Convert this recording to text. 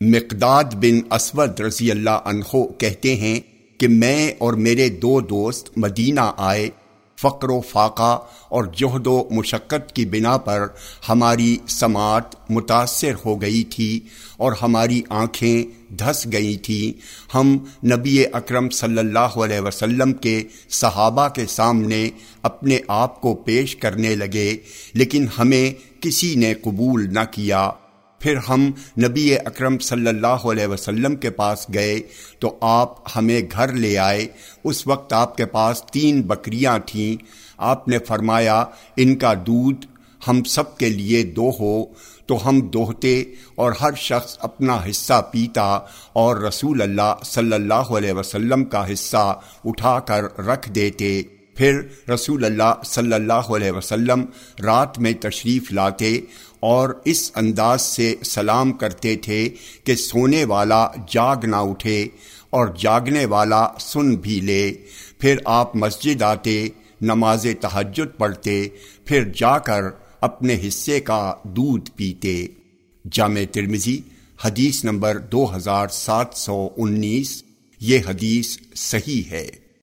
مقداد بن اسود رضی اللہ عنہ کہتے ہیں کہ میں اور میرے دو دوست مدینہ آئے، فقر و فاقہ اور جہد و مشقت کی بنا پر ہماری سماعت متاثر ہو گئی تھی اور ہماری آنکھیں دھس گئی تھیں۔ ہم نبی اکرم صلی اللہ علیہ وسلم کے صحابہ کے سامنے اپنے آپ کو پیش کرنے لگے، لیکن ہمیں کسی نے قبول نہ کیا۔ پھر ہم نبی اکرم صلی اللہ علیہ وسلم کے پاس گئے تو آپ ہمیں گھر لے آئے۔ اس وقت آپ کے پاس تین بکریاں تھیں۔ آپ نے فرمایا، ان کا دودھ ہم سب کے لیے دو ہو۔ تو ہم دوہتے اور ہر شخص اپنا حصہ پیتا اور رسول اللہ صلی اللہ علیہ وسلم کا حصہ اٹھا کر رکھ دیتے۔ پھر رسول اللہ صلی اللہ علیہ وسلم رات میں تشریف لاتے اور اس انداز سے سلام کرتے تھے کہ سونے والا جاگ نہ اٹھے اور جاگنے والا سن بھی لے۔ پھر آپ مسجد آتے، نماز تحجد پڑھتے، پھر جا کر اپنے حصے کا دودھ پیتے۔ جامع ترمزی حدیث نمبر دو ہزار سات سو انیس، یہ حدیث صحیح ہے۔